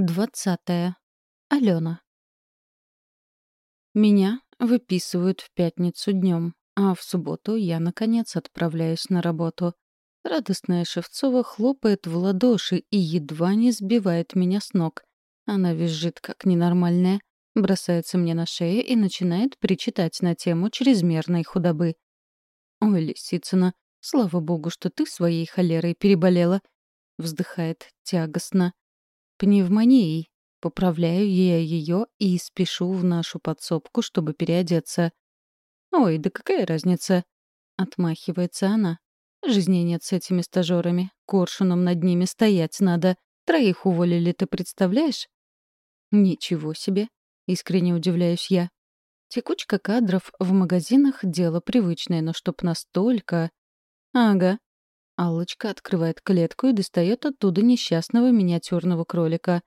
Двадцатое. Алена. Меня выписывают в пятницу днем, а в субботу я, наконец, отправляюсь на работу. Радостная Шевцова хлопает в ладоши и едва не сбивает меня с ног. Она визжит, как ненормальная, бросается мне на шею и начинает причитать на тему чрезмерной худобы. «Ой, Лисицына, слава богу, что ты своей холерой переболела», — вздыхает тягостно пневмонией. Поправляю я ее и спешу в нашу подсобку, чтобы переодеться. «Ой, да какая разница?» — отмахивается она. «Жизни нет с этими стажерами. Коршуном над ними стоять надо. Троих уволили, ты представляешь?» «Ничего себе!» — искренне удивляюсь я. Текучка кадров в магазинах — дело привычное, но чтоб настолько... Ага, Аллочка открывает клетку и достает оттуда несчастного миниатюрного кролика.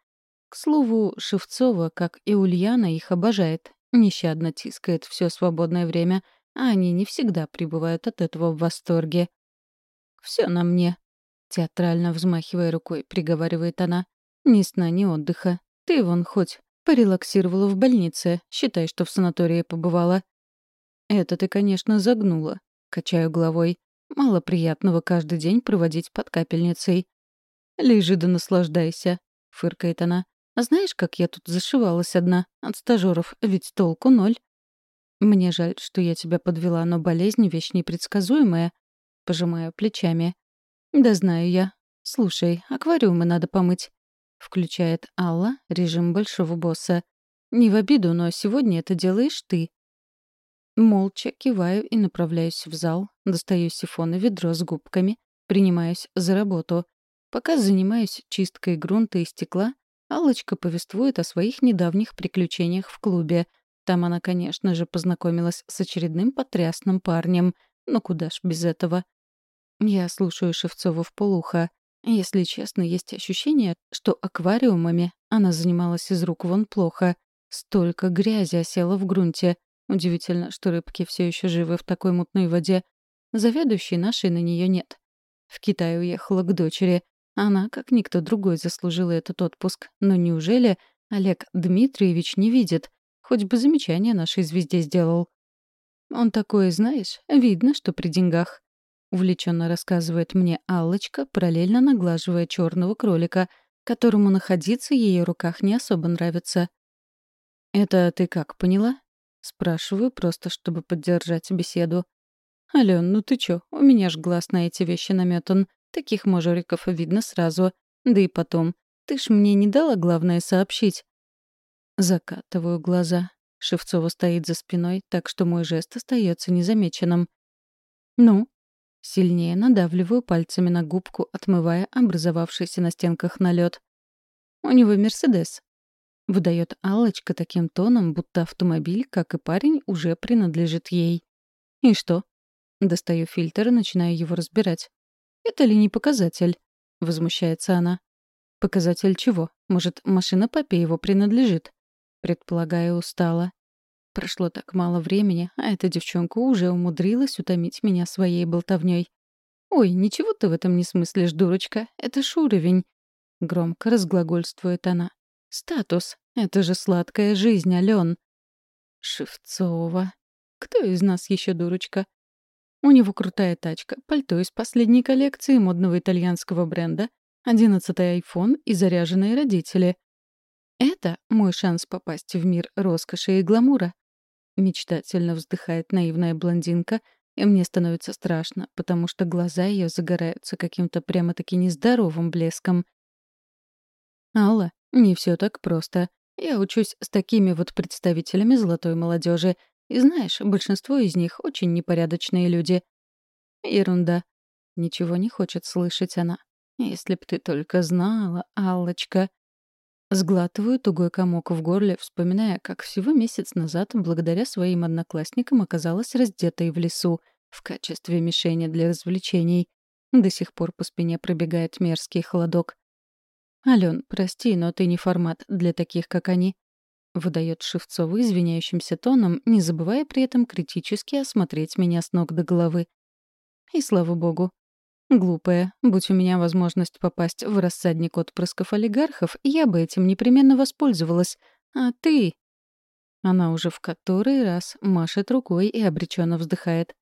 К слову, Шевцова, как и Ульяна, их обожает. Нещадно тискает все свободное время, а они не всегда пребывают от этого в восторге. Все на мне», — театрально взмахивая рукой, приговаривает она. «Ни сна, ни отдыха. Ты вон хоть порелаксировала в больнице, считай, что в санатории побывала». «Это ты, конечно, загнула», — качаю головой. Мало приятного каждый день проводить под капельницей. «Лежи да наслаждайся», — фыркает она. «А знаешь, как я тут зашивалась одна? От стажеров, ведь толку ноль». «Мне жаль, что я тебя подвела, но болезнь — вещь непредсказуемая». Пожимаю плечами. «Да знаю я. Слушай, аквариумы надо помыть». Включает Алла режим большого босса. «Не в обиду, но сегодня это делаешь ты. Молча киваю и направляюсь в зал, достаю сифон и ведро с губками, принимаюсь за работу. Пока занимаюсь чисткой грунта и стекла, Аллочка повествует о своих недавних приключениях в клубе. Там она, конечно же, познакомилась с очередным потрясным парнем. Но куда ж без этого? Я слушаю Шевцову в полухо. Если честно, есть ощущение, что аквариумами она занималась из рук вон плохо. Столько грязи осело в грунте — Удивительно, что рыбки все еще живы в такой мутной воде. Заведующей нашей на нее нет. В Китай уехала к дочери. Она, как никто другой, заслужила этот отпуск. Но неужели Олег Дмитриевич не видит? Хоть бы замечание нашей звезде сделал. Он такое, знаешь, видно, что при деньгах. Увлеченно рассказывает мне Аллочка, параллельно наглаживая черного кролика, которому находиться ее руках не особо нравится. «Это ты как, поняла?» Спрашиваю просто, чтобы поддержать беседу. «Ален, ну ты чё? У меня ж глаз на эти вещи наметан. Таких мажориков видно сразу. Да и потом, ты ж мне не дала главное сообщить». Закатываю глаза. Шевцова стоит за спиной, так что мой жест остается незамеченным. «Ну?» Сильнее надавливаю пальцами на губку, отмывая образовавшийся на стенках налет. «У него Мерседес. Выдает Аллочка таким тоном, будто автомобиль, как и парень, уже принадлежит ей. И что? Достаю фильтр и начинаю его разбирать. Это ли не показатель? Возмущается она. Показатель чего? Может, машина папе его принадлежит? Предполагаю, устала. Прошло так мало времени, а эта девчонка уже умудрилась утомить меня своей болтовней. «Ой, ничего ты в этом не смыслишь, дурочка. Это ж уровень». Громко разглагольствует она. «Статус. Это же сладкая жизнь, Ален. Шевцова. Кто из нас еще дурочка? У него крутая тачка, пальто из последней коллекции модного итальянского бренда, одиннадцатый айфон и заряженные родители. Это мой шанс попасть в мир роскоши и гламура. Мечтательно вздыхает наивная блондинка, и мне становится страшно, потому что глаза ее загораются каким-то прямо-таки нездоровым блеском. «Алла, не все так просто. Я учусь с такими вот представителями золотой молодежи, и знаешь, большинство из них очень непорядочные люди. Ерунда. Ничего не хочет слышать она. Если б ты только знала, Аллочка. Сглатываю тугой комок в горле, вспоминая, как всего месяц назад, благодаря своим одноклассникам, оказалась раздетой в лесу в качестве мишени для развлечений. До сих пор по спине пробегает мерзкий холодок. «Ален, прости, но ты не формат для таких, как они», — выдает Шевцова извиняющимся тоном, не забывая при этом критически осмотреть меня с ног до головы. И слава богу. Глупая. Будь у меня возможность попасть в рассадник отпрысков олигархов, я бы этим непременно воспользовалась. А ты... Она уже в который раз машет рукой и обреченно вздыхает.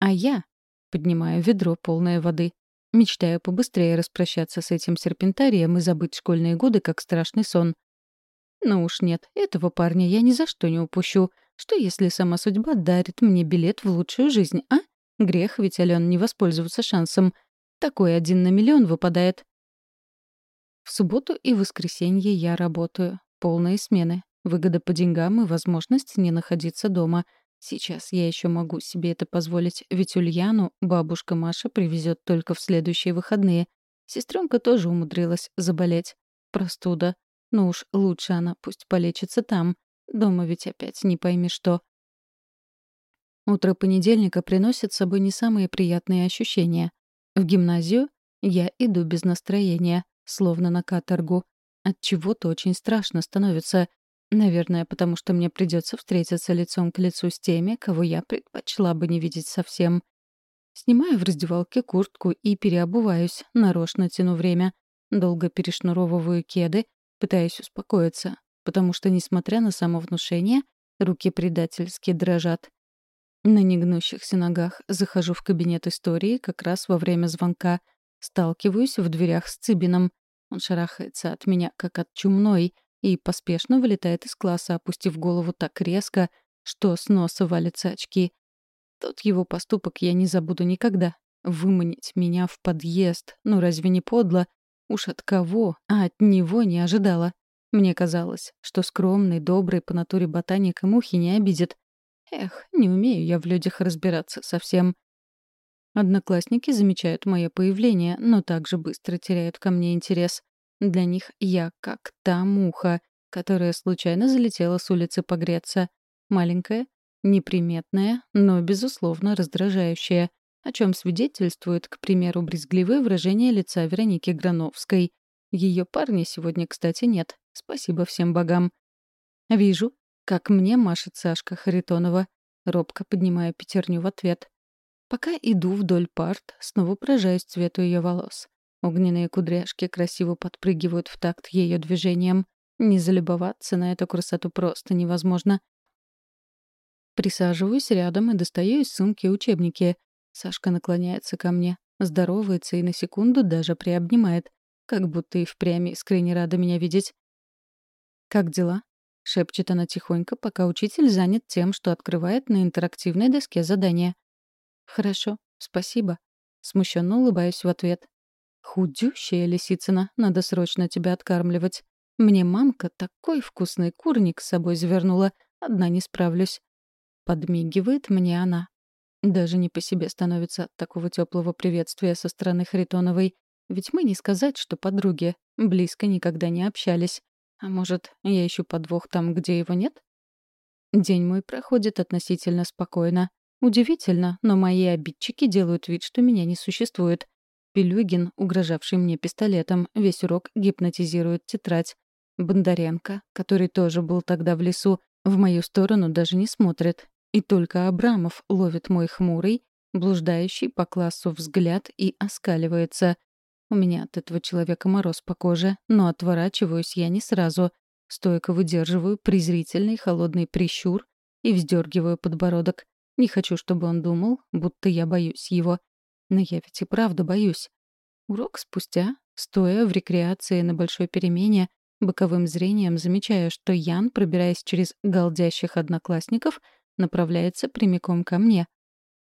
А я поднимаю ведро, полное воды. Мечтаю побыстрее распрощаться с этим серпентарием и забыть школьные годы, как страшный сон. Но уж нет, этого парня я ни за что не упущу. Что если сама судьба дарит мне билет в лучшую жизнь, а? Грех ведь, Ален, не воспользоваться шансом. Такой один на миллион выпадает. В субботу и воскресенье я работаю. Полные смены. Выгода по деньгам и возможность не находиться дома. Сейчас я еще могу себе это позволить, ведь Ульяну бабушка Маша привезет только в следующие выходные. Сестренка тоже умудрилась заболеть. Простуда. Ну уж лучше она пусть полечится там. Дома ведь опять не пойми что. Утро понедельника приносит с собой не самые приятные ощущения. В гимназию я иду без настроения, словно на каторгу. От чего-то очень страшно становится. Наверное, потому что мне придется встретиться лицом к лицу с теми, кого я предпочла бы не видеть совсем. Снимаю в раздевалке куртку и переобуваюсь, нарочно тяну время. Долго перешнуровываю кеды, пытаясь успокоиться, потому что, несмотря на самовнушение, руки предательски дрожат. На негнущихся ногах захожу в кабинет истории как раз во время звонка. Сталкиваюсь в дверях с Цыбином. Он шарахается от меня, как от чумной — и поспешно вылетает из класса, опустив голову так резко, что с носа валятся очки. Тот его поступок я не забуду никогда. Выманить меня в подъезд, ну разве не подло? Уж от кого, а от него не ожидала. Мне казалось, что скромный, добрый по натуре ботаник и мухи не обидит. Эх, не умею я в людях разбираться совсем. Одноклассники замечают мое появление, но также быстро теряют ко мне интерес. Для них я как та муха, которая случайно залетела с улицы погреться. Маленькая, неприметная, но, безусловно, раздражающая, о чем свидетельствует, к примеру, брезгливое выражение лица Вероники Грановской. Ее парня сегодня, кстати, нет. Спасибо всем богам. Вижу, как мне машет Сашка Харитонова. Робко поднимаю пятерню в ответ. Пока иду вдоль парт, снова поражаюсь цвету ее волос. Огненные кудряшки красиво подпрыгивают в такт ее движением. Не залюбоваться на эту красоту просто невозможно. Присаживаюсь рядом и достаю из сумки учебники. Сашка наклоняется ко мне, здоровается и на секунду даже приобнимает, как будто и впрямь искренне рада меня видеть. «Как дела?» — шепчет она тихонько, пока учитель занят тем, что открывает на интерактивной доске задания. «Хорошо, спасибо». Смущенно улыбаюсь в ответ. «Худющая Лисицына, надо срочно тебя откармливать. Мне мамка такой вкусный курник с собой завернула, одна не справлюсь». Подмигивает мне она. Даже не по себе становится от такого теплого приветствия со стороны Харитоновой. Ведь мы не сказать, что подруги. Близко никогда не общались. А может, я ищу подвох там, где его нет? День мой проходит относительно спокойно. Удивительно, но мои обидчики делают вид, что меня не существует. Пелюгин, угрожавший мне пистолетом, весь урок гипнотизирует тетрадь. Бондаренко, который тоже был тогда в лесу, в мою сторону даже не смотрит. И только Абрамов ловит мой хмурый, блуждающий по классу взгляд и оскаливается. У меня от этого человека мороз по коже, но отворачиваюсь я не сразу. Стойко выдерживаю презрительный холодный прищур и вздергиваю подбородок. Не хочу, чтобы он думал, будто я боюсь его. Но я ведь и правда боюсь. Урок спустя, стоя в рекреации на большой перемене, боковым зрением замечаю, что Ян, пробираясь через галдящих одноклассников, направляется прямиком ко мне.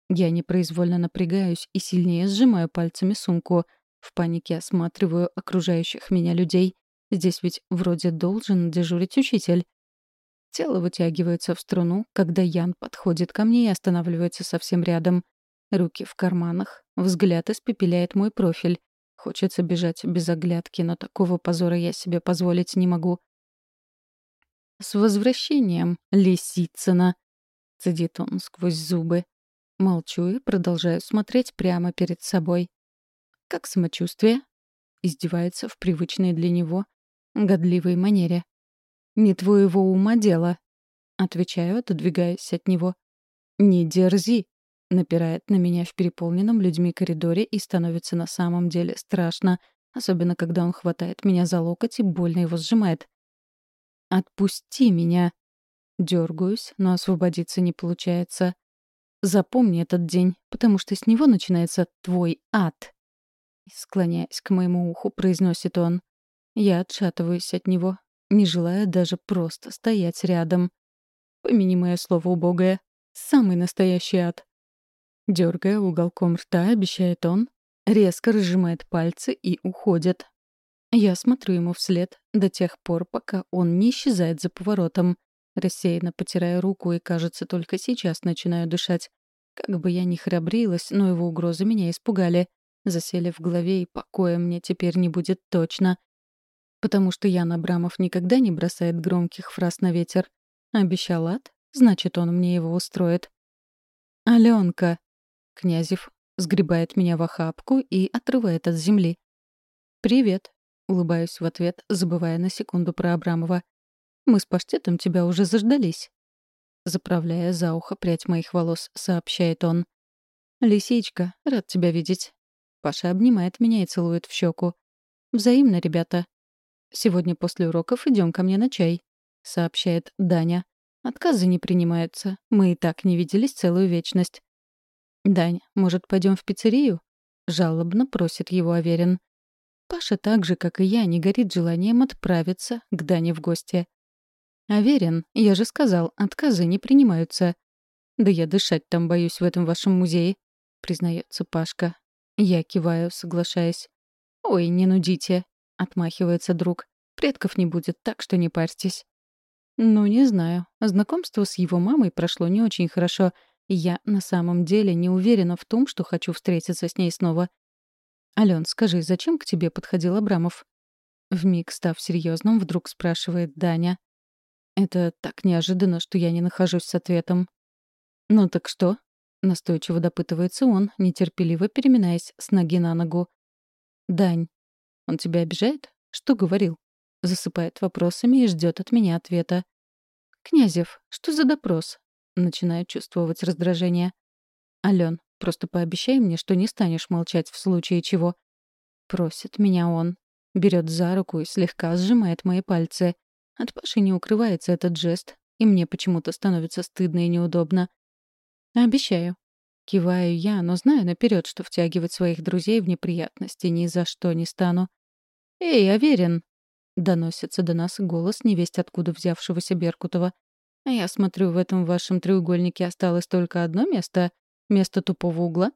Я непроизвольно напрягаюсь и сильнее сжимаю пальцами сумку. В панике осматриваю окружающих меня людей. Здесь ведь вроде должен дежурить учитель. Тело вытягивается в струну, когда Ян подходит ко мне и останавливается совсем рядом. Руки в карманах, взгляд испепеляет мой профиль. Хочется бежать без оглядки, но такого позора я себе позволить не могу. «С возвращением, Лисицына!» — цедит он сквозь зубы. Молчу и продолжаю смотреть прямо перед собой. «Как самочувствие?» — издевается в привычной для него годливой манере. «Не твоего ума дело», — отвечаю, отодвигаясь от него. «Не дерзи», — Напирает на меня в переполненном людьми коридоре и становится на самом деле страшно, особенно когда он хватает меня за локоть и больно его сжимает. «Отпусти меня!» Дергаюсь, но освободиться не получается. Запомни этот день, потому что с него начинается твой ад. Склоняясь к моему уху, произносит он. Я отшатываюсь от него, не желая даже просто стоять рядом. Помяни мое слово убогое. Самый настоящий ад. Дергая уголком рта, обещает он, резко разжимает пальцы и уходит. Я смотрю ему вслед до тех пор, пока он не исчезает за поворотом, рассеянно потирая руку и, кажется, только сейчас начинаю дышать. Как бы я ни храбрилась, но его угрозы меня испугали. Засели в голове, и покоя мне теперь не будет точно. Потому что Ян Абрамов никогда не бросает громких фраз на ветер. Обещал ад, значит, он мне его устроит. «Аленка!» Князев сгребает меня в охапку и отрывает от земли. «Привет», — улыбаюсь в ответ, забывая на секунду про Абрамова. «Мы с паштетом тебя уже заждались». Заправляя за ухо прядь моих волос, сообщает он. «Лисичка, рад тебя видеть». Паша обнимает меня и целует в щеку. «Взаимно, ребята». «Сегодня после уроков идем ко мне на чай», — сообщает Даня. «Отказы не принимаются. Мы и так не виделись целую вечность. «Дань, может, пойдем в пиццерию?» — жалобно просит его Аверин. Паша так же, как и я, не горит желанием отправиться к Дане в гости. «Аверин, я же сказал, отказы не принимаются». «Да я дышать там боюсь в этом вашем музее», — признается Пашка. Я киваю, соглашаясь. «Ой, не нудите», — отмахивается друг. «Предков не будет, так что не парьтесь». «Ну, не знаю. Знакомство с его мамой прошло не очень хорошо, я на самом деле не уверена в том, что хочу встретиться с ней снова. «Ален, скажи, зачем к тебе подходил Абрамов?» Вмиг став серьезным, вдруг спрашивает Даня. Это так неожиданно, что я не нахожусь с ответом. «Ну так что?» — настойчиво допытывается он, нетерпеливо переминаясь с ноги на ногу. «Дань, он тебя обижает? Что говорил?» Засыпает вопросами и ждет от меня ответа. «Князев, что за допрос? Начинаю чувствовать раздражение. «Алён, просто пообещай мне, что не станешь молчать в случае чего». Просит меня он. Берет за руку и слегка сжимает мои пальцы. От Паши не укрывается этот жест, и мне почему-то становится стыдно и неудобно. «Обещаю». Киваю я, но знаю наперед, что втягивать своих друзей в неприятности ни за что не стану. «Эй, Аверин!» — доносится до нас голос невесть откуда взявшегося Беркутова. А я смотрю, в этом вашем треугольнике осталось только одно место — место тупого угла.